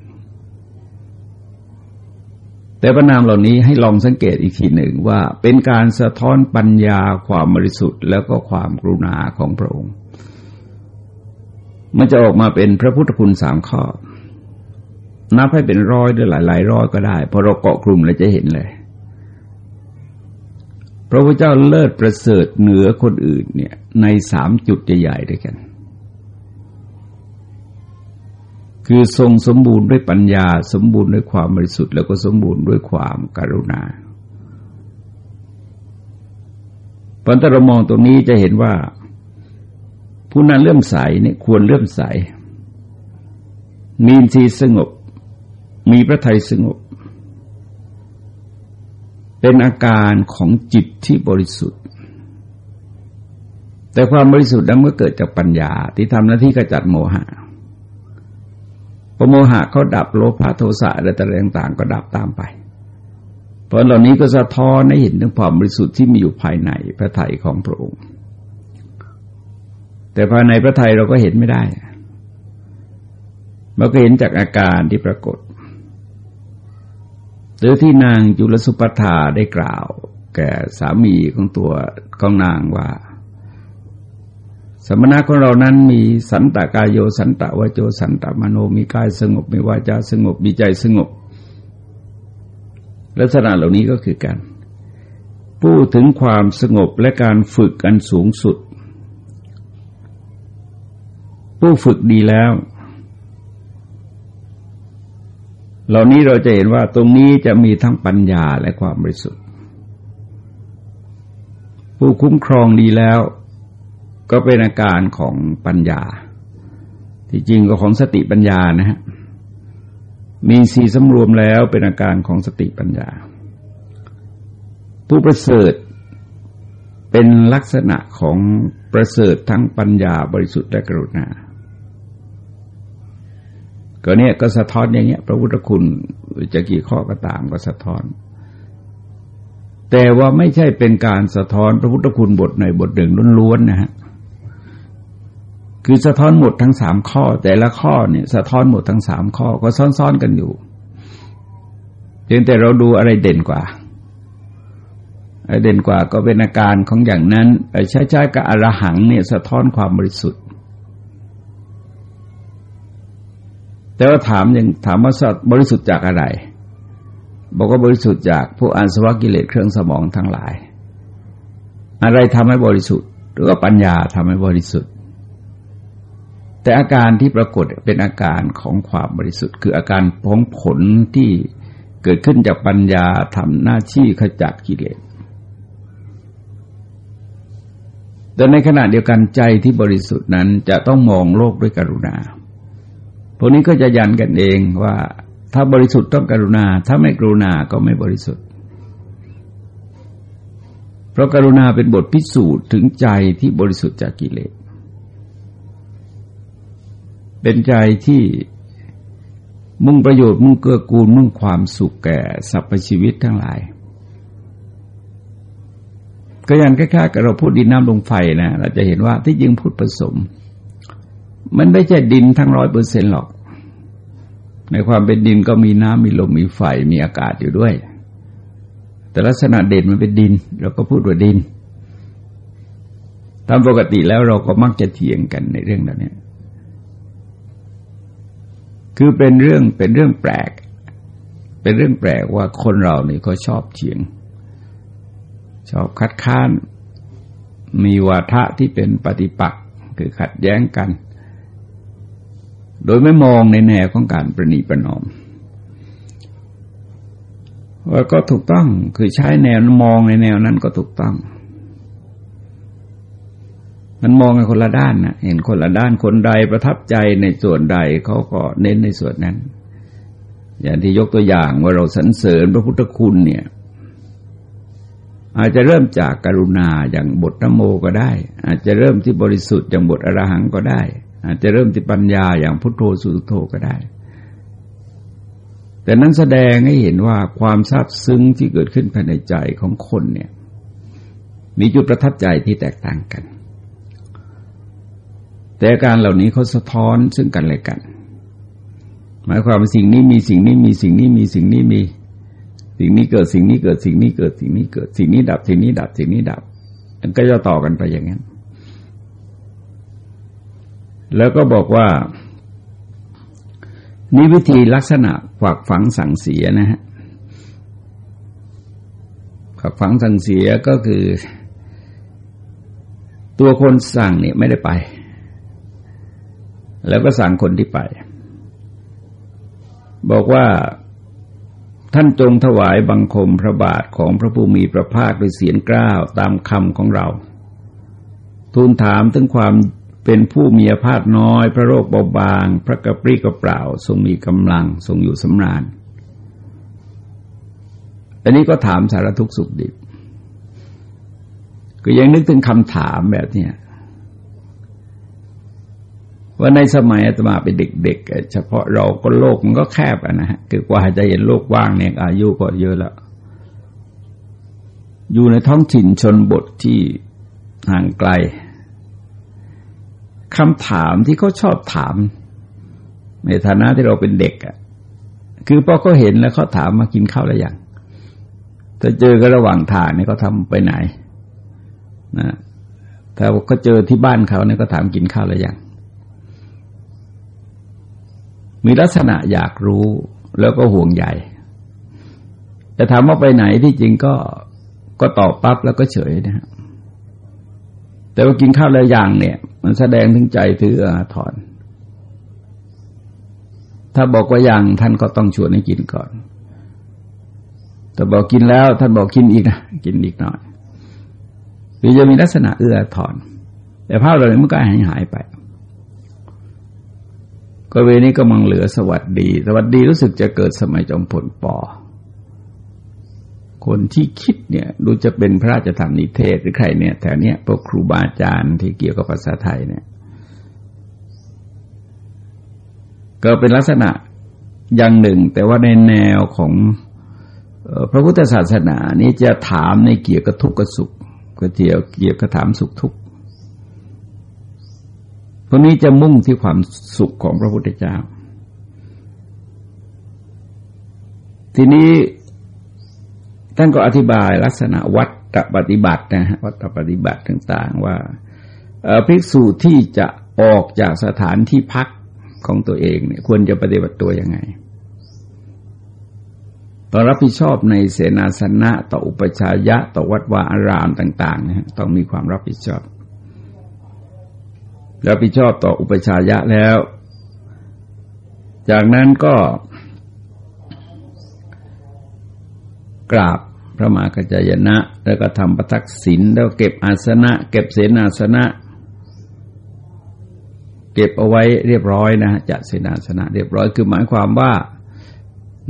แต่พระนามเหล่านี้ให้ลองสังเกตอีกทีหนึ่งว่าเป็นการสะท้อนปัญญาความบริสุทธิ์ แล้วก็ความกรุณาของพระองค์ มันจะออกมาเป็นพระพุทธคุณสามข้อ นับให้เป็นร้อยด้วยหลายร้อยก็ได้พอเราเกาะกลุ่มเราจะเห็นเลย พระพุทธเจ้าเลิศประเสริฐเหนือคนอื่นเนี่ย ในสามจุดใหญ่ๆด้วยกัน คือทรงสมบูรณ์ด้วยปัญญา สมบูรณ์ด้วยความบริสุทธิ์แล้วก็สมบูรณ์ด้วยความการุณาพอถ้าเรามองตรงนี้จะเห็นว่า ผู้นั้นเลื่อมใสเนี่ยควรเลื่อมใส มีทีสงบ มีพระทัยสงบ เป็นอาการของจิตที่บริสุทธิ์ แต่ความบริสุทธิ์นั้นเมื่อเกิดจากปัญญาที่ทำหน้าที่กระจัดโมหะพอโมหะเขาดับโลภะโทสะอะไรต่างๆ ก็ดับตามไป เพราะเหล่านี้ก็สะท้อนให้เห็นถึงความบริสุทธิ์ที่มีอยู่ภายในพระทัยของพระองค์ แต่ภายในพระไทยเราก็เห็นไม่ได้เราก็เห็นจากอาการที่ปรากฏ หรือที่นางจุลสุปทาได้กล่าว แก่สามีของตัวของนางว่า สมณะของเรานั้นมีสันตกายโยสันตวโจสันตมโนมีกายสงบมีวาจาสงบมีใจสงบ ลักษณะเหล่านี้ก็คือการพูดถึงความสงบและการฝึกอันสูงสุด ผู้ฝึกดีแล้ว เหล่านี้เราจะเห็นว่าตรงนี้จะมีทั้งปัญญาและความบริสุทธิ์ ผู้คุ้มครองดีแล้ว ก็เป็นอาการของปัญญา ที่จริงก็ของสติปัญญานะฮะมีสีสำรวมแล้วเป็นอาการของสติปัญญา ผู้ประเสริฐเป็นลักษณะของประเสริฐทั้งปัญญาบริสุทธิ์และกรุณา ก็เนี่ยก็สะท้อนอย่างเงี้ย พระพุทธคุณจะกี่ข้อก็ตามก็สะท้อน แต่ว่าไม่ใช่เป็นการสะท้อนพระพุทธคุณบทในบทหนึ่งล้วนๆนะฮะคือสะท้อนหมดทั้งสามข้อ แต่ละข้อเนี่ยสะท้อนหมดทั้งสามข้อก็ซ้อนๆกันอยู่เพียงแต่เราดูอะไรเด่นกว่าเด่นกว่าก็เป็นอาการของอย่างนั้นใช้ๆกับอรหังเนี่ยสะท้อนความบริสุทธิ์ แต่ว่าถามยังถามว่าบริสุทธิ์จากอะไร บอกว่าบริสุทธิ์จากพวกอันสวกิเลสเครื่องสมองทั้งหลาย อะไรทำให้บริสุทธิ์ หรือว่าปัญญาทำให้บริสุทธิ์ แต่อาการที่ปรากฏเป็นอาการของความบริสุทธิ์ คืออาการของผลที่เกิดขึ้นจากปัญญาทำหน้าที่ขจัดกิเลสแต่ในขณะเดียวกันใจที่บริสุทธิ์นั้นจะต้องมองโลกด้วยกรุณา วกนี้ก็จะยันกันเองว่าถ้าบริสุทธิ์ต้องกรุณา ถ้าไม่กรุณาก็ไม่บริสุทธิ์ เพราะกรุณาเป็นบทพิสูจน์ถึงใจที่บริสุทธิ์จากกิเลส เป็นใจที่มุ่งประโยชน์มุ่งเกื้อกูลมุ่งความสุขแก่สรรพชีวิตทั้งหลาย ก็ย่างคล้ายๆกับเราพูดดินน้ำลงไฟนะ เราจะเห็นว่าที่จริงพูดผสม มันไม่ใช่ดินทั้งร้อยเปอร์เซ็นหรอก ในความเป็นดินก็มีน้ำมีลมมีไฟมีอากาศอยู่ด้วย แต่ลักษณะเด่นมันเป็นดิน เราก็พูดว่าดิน ตามปกติแล้วเราก็มักจะเถียงกันในเรื่องนั้นเนี่ยคือเป็นเรื่องเป็นเรื่องแปลก เป็นเรื่องแปลกว่าคนเราเนี่ก็ชอบเถียง ชอบคัดค้าน มีวาทะที่เป็นปฏิปักษ์คือขัดแย้งกัน โดยไม่มองในแนวของการประนีประนอมว่าก็ถูกต้องคือใช้แนวมองในแนวนั้นก็ถูกต้อง มันมองกันคนละด้านนะเห็นคนละด้านคนใดประทับใจในส่วนใดเขาก็เน้นในส่วนนั้น อย่างที่ยกตัวอย่างว่าเราสรรเสริญพระพุทธคุณเนี่ย อาจจะเริ่มจากกรุณาอย่างบทนโมก็ได้ อาจจะเริ่มที่บริสุทธิ์อย่างบทอรหังก็ได้ อาจจะเริ่มที่ปัญญาอย่างพุทโธสุโธก็ได้ แต่นั้นแสดงให้เห็นว่าความซาบซึ้งที่เกิดขึ้นภายในใจของคนเนี่ย มีจุดประทับใจที่แตกต่างกัน แต่การเหล่านี้เขาสะท้อนซึ่งกันและกัน หมายความว่าสิ่งนี้มีสิ่งนี้มีสิ่งนี้มีสิ่งนี้มี สิ่งนี้เกิดสิ่งนี้เกิดสิ่งนี้เกิดสิ่งนี้เกิด สิ่งนี้ดับสิ่งนี้ดับสิ่งนี้ดับมันก็จะต่อกันไปอย่างนั้น แล้วก็บอกว่านี่วิธีลักษณะฝากฝังสั่งเสียนะฮะฝากฝังสั่งเสียก็คือ ตัวคนสั่งเนี่ยไม่ได้ไป แล้วก็สั่งคนที่ไป บอกว่าท่านจงถวายบังคมพระบาทของพระผู้มีพระภาคด้วยเสียงกล้าวตามคำของเรา ทูลถามถึงความ เป็นผู้มีอาพาธน้อย พระโรคเบาบาง พระกระปรี้กระเปล่า ทรงมีกำลัง ทรงอยู่สำราญ อันนี้ก็ถามสารทุกข์สุขดิบ ก็ยังนึกถึงคำถามแบบเนี้ยว่าในสมัยอาตมาเป็นเด็กๆ เฉพาะเราก็โลกมันก็แคบนะฮะคือกว่าจะเห็นโลกว่างเนี่ยอายุก็เยอะแล้ว อยู่ในท้องถิ่นชนบทที่ห่างไกล คำถามที่เขาชอบถาม ในฐานะที่เราเป็นเด็กอะคือพอเขาเห็นแล้วเขาถามมากินข้าวแล้วยังถ้าเจอกันระหว่างทางนี่ยเขาทำไปไหนนะถ้าเขาเจอที่บ้านเขาเนี่ยก็ถามกินข้าวแล้วยังมีลักษณะอยากรู้แล้วก็ห่วงใหญ่ แต่ถามว่าไปไหนที่จริงก็ก็ตอบปั๊บแล้วก็เฉยนะฮะแต่ว่ากินข้าวแล้วอย่างเนี่ย มันแสดงถึงใจถืออาถอนถ้าบอกว่ายังท่านก็ต้องชวนให้กินก่อน แต่บอกกินแล้ว ท่านบอกกินอีกนะกินอีกหน่อยหรือจะมีลักษณะเอื้อถอน แต่ภาพเราเนี่ยมันก็หายหายไปก็เวนี้ก็มังเหลือสวัสดี สวัสดีรู้สึกจะเกิดสมัยจอมพลปอ คนที่คิดเนี่ยดูจะเป็นพระราชธรรมนิเทศหรือใครเนี่ยแถวเนี้ยพวกครูบาอาจารย์ที่เกี่ยวกับภาษาไทยเนี่ย ก็เป็นลักษณะอย่างหนึ่ง แต่ว่าในแนวของพระพุทธศาสนานี้จะถามในเกี่ยวกับทุกข์กับสุขก็เกี่ยวเกี่ยวกับถามสุขทุกข์วกนี้จะมุ่งที่ความสุขของพระพุทธเจ้า ทีนี้ ท่านก็อธิบายลักษณะวัดปฏิบัตินะฮะวัดปฏิบัติต่าง ๆ ว่าภิกษุที่จะออกจากสถานที่พักของตัวเองเนี่ยควรจะปฏิบัติตัวยังไงต้องรับผิดชอบในเสนาสนะต่ออุปชายะต่อวัดวาอารามต่างๆนะฮะต้องมีความรับผิดชอบแล้วผิดชอบต่ออุปชายะแล้ว จากนั้นก็กราบ พระมหากจายนะ แล้วก็ทำประทักษิณแล้วเก็บอาสนะ เก็บเสนาสนะ เก็บเอาไว้เรียบร้อยนะจัดเสนาสนะ เรียบร้อยคือหมายความว่า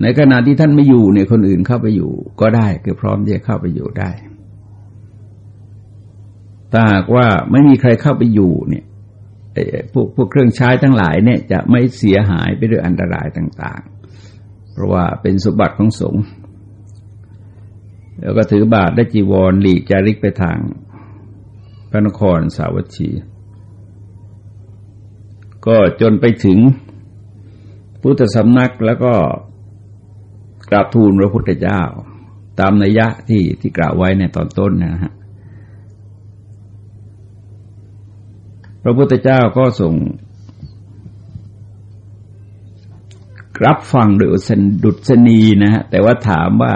ในขณะที่ท่านไม่อยู่เนี่ยคนอื่นเข้าไปอยู่ก็ได้คือพร้อมที่จะเข้าไปอยู่ได้ถ้าหากว่าไม่มีใครเข้าไปอยู่เนี่ยพวกพวกเครื่องใช้ทั้งหลายเนี่ยจะไม่เสียหายไปด้วยอันตรายต่าง ๆ เพราะว่าเป็นสมบัติของสงฆ์ แล้วก็ถือบาทได้จีวรหลีกจาริกไปทางพระนครสาวัตถีก็จนไปถึงพุทธสำนักแล้วก็กราบทูลพระพุทธเจ้า ตามนัยยะที่ที่กล่าวไว้ในตอนต้นนะฮะพระพุทธเจ้าก็ส่งรับฟังโดยดุษณีนะฮะแต่ว่าถามว่า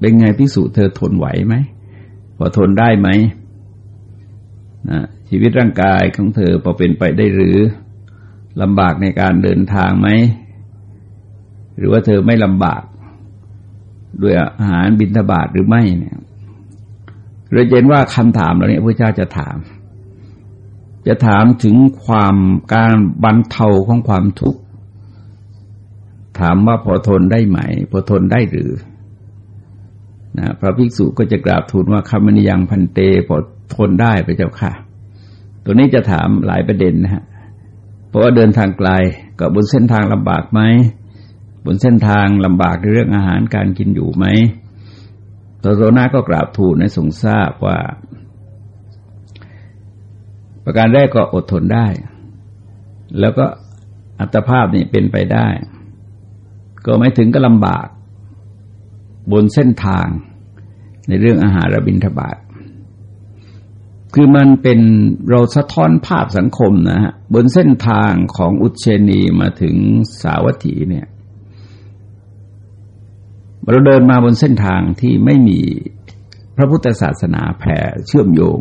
เป็นไงพิสูจน์เธอทนไหวไหมพอทนได้ไหมนะชีวิตร่างกายของเธอพอเป็นไปได้หรือลำบากในการเดินทางไหม หรือว่าเธอไม่ลำบาก ด้วยอาหารบิณฑบาตหรือไม่เนี่ยเราเห็นว่าคำถามเหล่านี้พระเจ้าจะถาม จะถามถึงความการบรรเทาของความทุกข์ ถามว่าพอทนได้ไหม พอทนได้หรือ นะพระภิกษุก็จะกราบทูลว่าคำนิยังพันเตพอทนได้พระเจ้าค่ะ ตัวนี้จะถามหลายประเด็นนะฮะเพราะว่าเดินทางไกลก็บนเส้นทางลำบากไหมบนเส้นทางลำบากในเรื่องอาหารการกินอยู่ไหมตัวโซนาก็กราบทูลในสงทราบว่า ประการแรกก็อดทนได้ แล้วก็อัตภาพนี่เป็นไปได้ ก็ไม่ถึงก็ลำบาก บนเส้นทาง ในเรื่องอาหารบินทบาทคือมันเป็นเราสะท้อนภาพสังคมนะฮะบนเส้นทางของอุเชนีมาถึงสาวัตถีเนี่ยเราเดินมาบนเส้นทางที่ไม่มีพระพุทธศาสนาแผ่เชื่อมโยง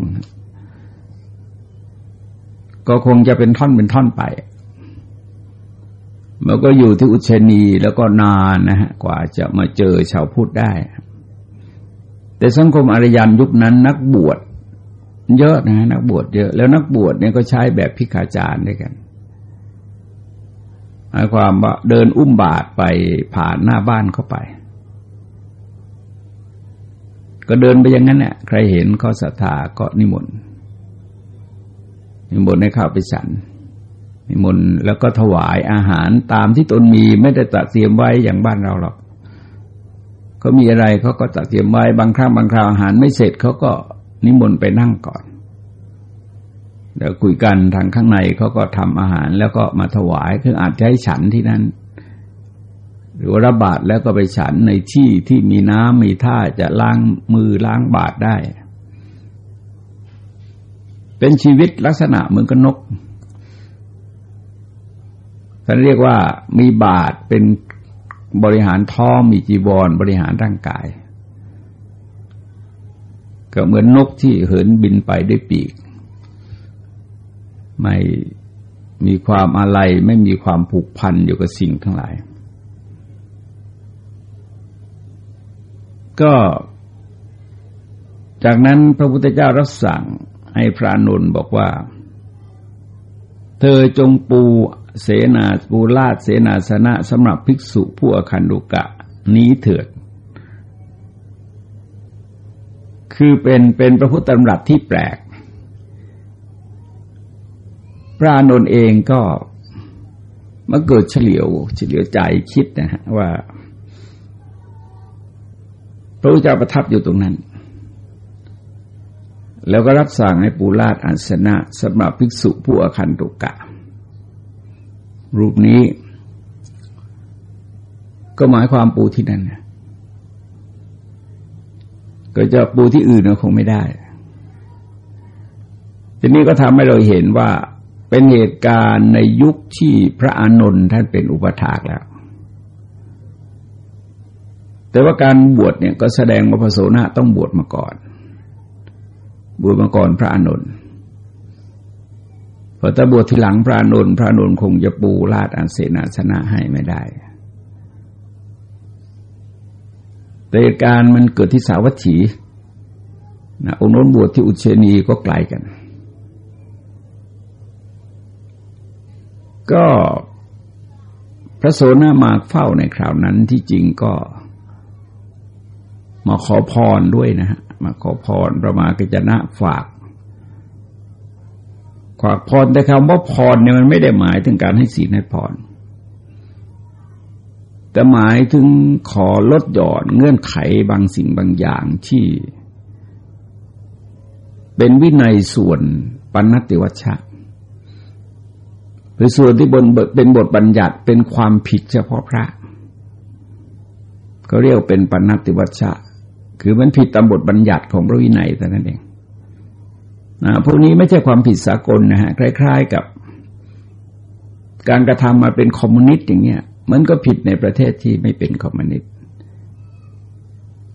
ก็คงจะเป็นท่อนเป็นท่อนไป มันก็อยู่ที่อุเชนีแล้วก็นานนะฮะกว่าจะมาเจอชาวพุทธได้ แต่สังคมอารยันยุคนั้นนักบวชเยอะนะนักบวชเยอะ แล้วนักบวชเนี่ยก็ใช้แบบพิกาจารย์ด้วยกันหมายความว่าเดินอุ้มบาตรไปผ่านหน้าบ้านเข้าไป ก็เดินไปอย่างนั้นแหละใครเห็นก็ศรัทธาก็นิมนต์นิมนต์ให้เข้าไปฉันนิมนต์แล้วก็ถวายอาหารตามที่ตนมีไม่ได้ตัดเตรียมไว้อย่างบ้านเราหรอก เขามีอะไรเขาก็ตัดเตรียมไว้บางครั้งบางคราวอาหารไม่เสร็จเขาก็นิมนต์ไปนั่งก่อนเดี๋ยวคุยกันทางข้างในเขาก็ทำอาหารแล้วก็มาถวายคืออาจจะให้ฉันที่นั้นหรือรับาตรแล้วก็ไปฉันในที่ที่มีน้ำมีท่าจะล้างมือล้างบาตรได้ เป็นชีวิตลักษณะเหมือนกับนกท่านเรียกว่ามีบาตรเป็น บริหารท้องมีจีวรบริหารร่างกาย ก็เหมือนนกที่เหินบินไปด้วยปีก ไม่มีความอะไรไม่มีความผูกพันอยู่กับสิ่งทั้งหลาย ก็ จากนั้นพระพุทธเจ้ารับสั่งให้พระนุนบอกว่า เธอจงปู เสนาปูลาดเสนาสนะสำหรับภิกษุผู้อคันดุกะ นี้เถิด คือเป็นเป็นพระพุทธธรรมรัตที่แปลก พระนนท์เองก็มาเกิดเฉลียวเฉลียวใจคิดนะฮะว่า พระพุทธเจ้าประทับอยู่ตรงนั้น แล้วก็รับสั่งให้ปูลาดอัสนะสำหรับภิกษุผู้อคันตุกะ รูปนี้ ก็หมายความปูที่นั่นก็จะปูที่อื่นก็คงไม่ได้ ทีนี้ก็ทำให้เราเห็นว่าเป็นเหตุการณ์ในยุคที่พระอานนท์ท่านเป็นอุปถากแล้ว แต่ว่าการบวชเนี่ยก็แสดงว่าพระโสนะต้องบวชมาก่อน บวชมาก่อนพระอานนท์ พอถ้าบวชทีหลังพระนนท์พระนนท์คงจะปูลาดอันเสนาสนะให้ไม่ได้ แต่เหตุการณ์มันเกิดที่สาวัตถีนะองค์น้นบวชที่อุเชนีก็ไกลกัน ก็พระโสนามากเฝ้าในคราวนั้นที่จริงก็มาขอพรด้วยนะฮะมาขอพรประมากิจนะฝาก ฝากพรแต่คำว่าพรเนี่ยมันไม่ได้หมายถึงการให้ศีลให้พรแต่หมายถึงขอลดหย่อนเงื่อนไขบางสิ่งบางอย่างที่ เป็นวินัยส่วนปัณติวัชชะหรือส่วนที่บนเป็นบทบัญญัติเป็นความผิดเฉพาะพระก็เรียกเป็นปัณณัตติวัชชะ คือมันผิดตามบทบัญญัติของพระวินัยแต่นั้นเอง นะพวกนี้ไม่ใช่ความผิดสากลนะฮะคล้าย ๆกับ การกระทำมาเป็นคอมมิวนิสต์อย่างเงี้ย มันก็ผิดในประเทศที่ไม่เป็นคอมมิวนิสต์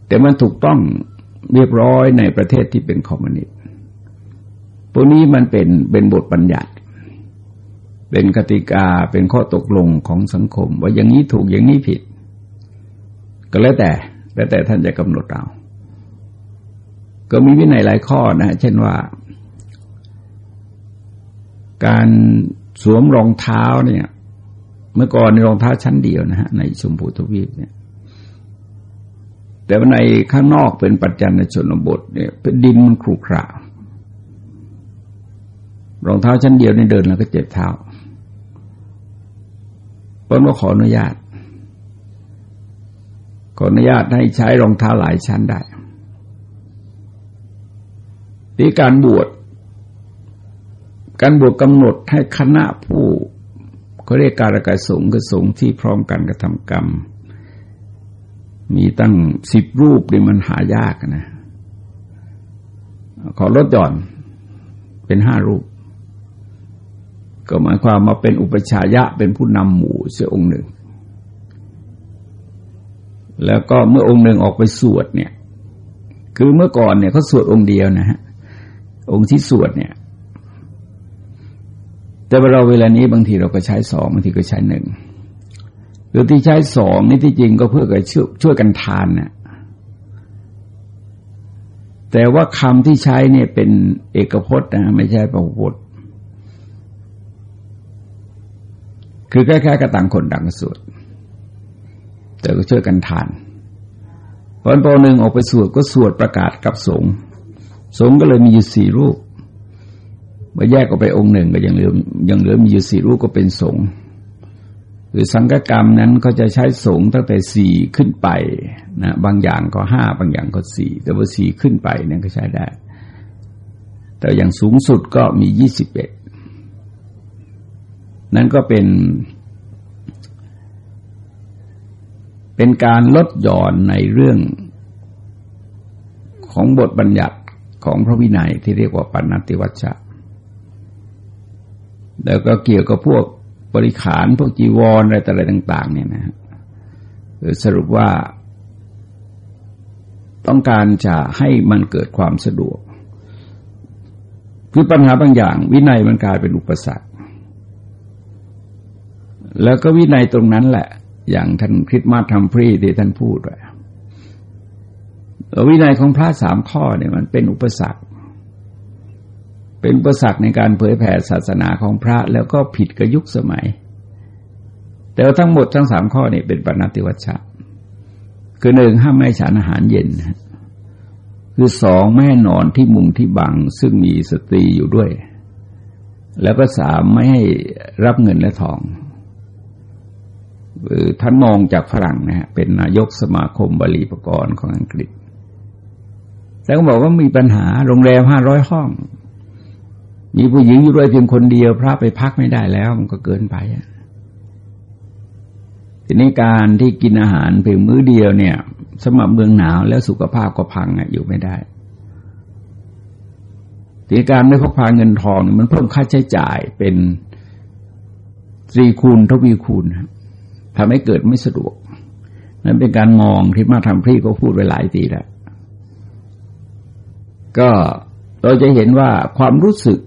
แต่มันถูกต้องเรียบร้อยในประเทศที่เป็นคอมมิวนิสต์พวกนี้มันเป็นเป็นบทบัญญัติ เป็นกติกาเป็นข้อตกลงของสังคม ว่าอย่างนี้ถูกอย่างนี้ผิด ก็แล้วแต่แล้วแต่ท่านจะกำหนดเอาก็มีวินัยหลายข้อนะ เช่นว่า การสวมรองเท้าเนี่ย เมื่อก่อนในรองเท้าชั้นเดียวนะฮะในชมพูทวีปเนี่ย แต่ว่าในข้างนอกเป็นปัจจัยในชนบทเนี่ยเป็นดินมันครุขระ รองเท้าชั้นเดียวในเดินแล้วก็เจ็บเท้าเพราะว่าขออนุญาต ขออนุญาตให้ใช้รองเท้าหลายชั้นได้ที่การบวช การบวชกำหนดให้คณะผู้เขาเรียกการกายสงฆ์คือสงฆ์ที่พร้อมกันกระทำกรรม มีตั้งสิบรูปนี่มันหายากนะ ขอลดหย่อนเป็นห้ารูป ก็หมายความมาเป็นอุปชายะเป็นผู้นำหมู่เสียองค์หนึ่ง แล้วก็เมื่อองค์หนึ่งออกไปสวดเนี่ย คือเมื่อก่อนเนี่ยเขาสวดองค์เดียวนะฮะองค์ที่สวดเนี่ย แต่เราเวลานี้บางทีเราก็ใช้สองบางทีก็ใช้หนึ่งหรือที่ใช้สองนี่ที่จริงก็เพื่อช่วยช่วยกันทานนะ่ะแต่ว่าคำที่ใช้เนี่ยเป็นเอกพจน์นะไม่ใช่ประพจน์ คือแค่แค่กระต่างคนต่างสวดแต่ก็ช่วยกันทานวันพอหนึ่งออกไปสวดก็สวดประกาศกับสงฆ์สงฆ์ก็เลยมีอยู่สี่รูป เมื่อแยกออกไปองค์หนึ่งก็ยังเหลือยังเหลือมีอยู่สี่รูปก็เป็นสงฆ์หรือสังฆกรรมนั้นก็จะใช้สงฆ์ตั้งแต่สี่ขึ้นไปนะบางอย่างก็ห้าบางอย่างก็สี่แต่ว่าสี่ขึ้นไปนั่นก็ใช้ได้ แต่อย่างสูงสุดก็มียี่สิบเอ็ดนั่นก็เป็น เป็นการลดหย่อนในเรื่องของบทบัญญัติของพระวินัยที่เรียกว่าปัณติวัชชะ แล้วก็เกี่ยวกับพวกบริขารพวกจีวรอะไรต่อะไรต่าง ๆ เนี่ยนะสรุปว่า ต้องการจะให้มันเกิดความสะดวกคือปัญหาบางอย่าง วินัยมันกลายเป็นอุปสรรค แล้วก็วินัยตรงนั้นแหละ อย่างท่านคริสมาทำพรีที่ท่านพูดไว้วินัยของพระสามข้อเนี่ยมันเป็นอุปสรรค เป็นประสักในการเผยแผ่ศาสนาของพระแล้วก็ผิดกับยุคสมัย แต่ทั้งหมดทั้งสามข้อนี่เป็นปณติวัชชะ คือหนึ่งห้ามไม่ฉันอาหารเย็น คือสองไม่ให้นอนที่มุงที่บัง ซึ่งมีสตรีอยู่ด้วย แล้วก็สามไม่ให้รับเงินและทองท่านมองจากฝรั่งนะฮะเป็นนายกสมาคมบาลีปกรณ์ของอังกฤษ แล้วก็บอกว่ามีปัญหาโรงแรมห้าร้อยห้อง มีผู้หญิงอยู่ด้วยเพียงคนเดียว พระไปพักไม่ได้แล้ว มันก็เกินไปทีนี้การที่กินอาหารเพียงมื้อเดียวเนี่ยสมับเมืองหนาวแล้วสุขภาพก็พังอะอยู่ไม่ได้ทีการไม่พกพาเงินทองมันเพิ่มค่าใช้จ่ายเป็นตรีคูณทวีคูณทำให้เกิดไม่สะดวก นั่นเป็นการมองที่มาทำพี่ก็พูดไว้หลายทีแล้วก็เราจะเห็นว่าความรู้สึก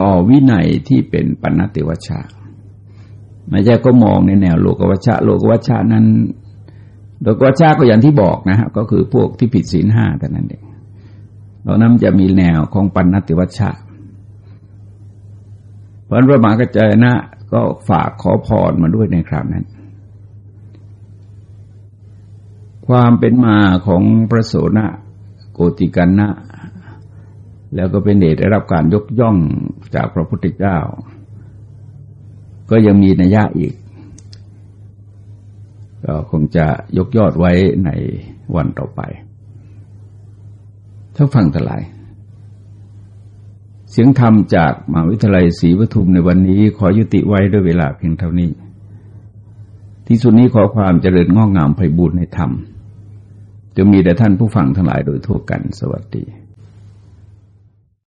ต่อวินัยที่เป็นปัณติวัชชาไม่ใช่ก็มองในแนวโลกวัชชะโลกวัชชะนั้นโลกวัชชะก็อย่างที่บอกนะฮะก็คือพวกที่ผิดศีลห้าแต่นั้นเองเรานั้นจะมีแนวของปัณติวัชชะเพราะพระมหากระจายนะก็ฝากขอพรมาด้วยในคราวนั้น ความเป็นมาของพระโสนะโกติกันนะ แล้วก็เป็นเหตุได้รับการยกย่องจากพระพุทธเจ้า ก็ยังมีนัยยะอีก ก็คงจะยกยอดไว้ในวันต่อไปท่านฟังทั้งหลาย เสียงธรรมจากมหาวิทยาลัยศรีปทุมในวันนี้ขอยุติไว้ด้วยเวลาเพียงเท่านี้ ที่สุดนี้ขอความเจริญงอกงามไพบูรณ์ในธรรมจะมีแด่ท่านผู้ฟังทั้งหลายโดยทั่วกันสวัสดี